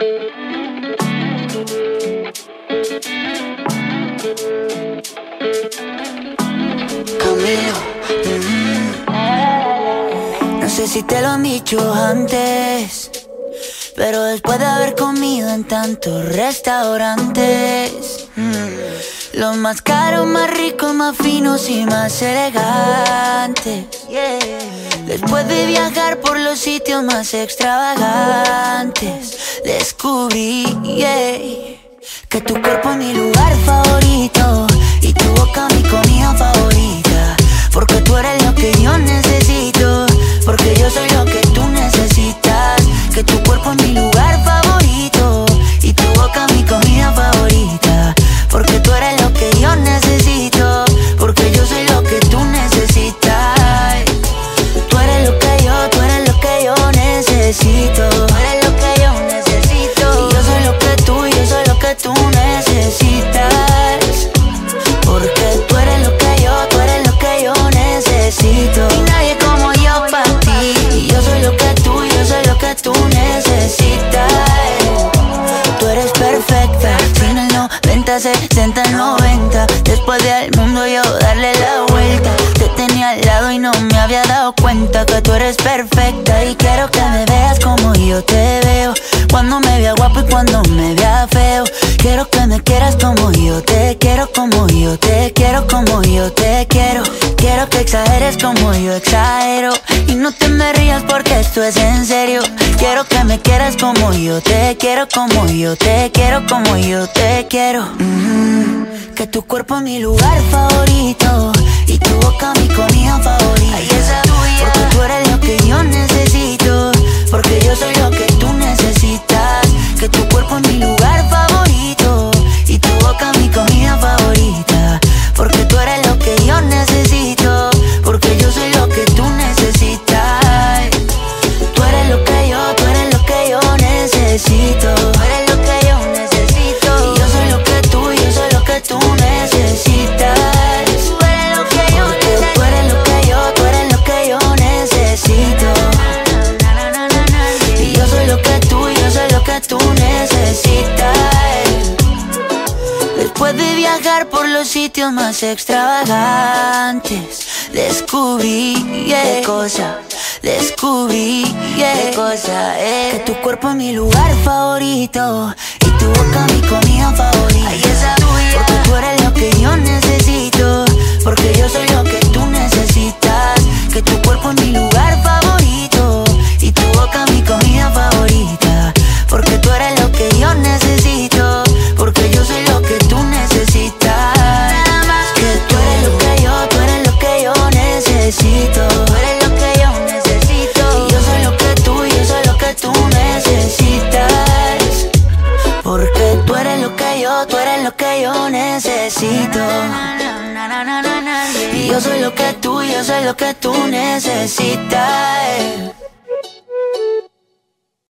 Mm. no sé si te lo han dicho antes, pero después de haber comido en tantos restaurantes, mm, los más caros, más ricos, más finos y más elegantes. Después de viajar por los sitios más extravagantes, descubrí que tu cuerpo es mi lugar favorito 90, 60, 90. Después del mundo yo darle la vuelta. Te tenía al lado y no me había dado cuenta que tú eres perfecta. Y quiero que me veas como yo te veo. Cuando me vea guapo y cuando me vea feo. Quiero que me quieras como yo te quiero, como yo te quiero, como yo te quiero. Quiero que exageres como yo exagero. No te me rías porque esto es en serio. Quiero que me quieras como yo te quiero, como yo te quiero, como yo te quiero. Mm, que tu cuerpo es mi lugar favorito y tu boca mi comida favorita. Por los sitios más extravagantes, descubrí qué cosa, descubrí qué cosa es que tu cuerpo es mi lugar favorito y tu boca mi comida favorita. Porque tú eres tú eres lo que yo necesito. Y yo soy lo que tú, yo soy lo que tú necesitas.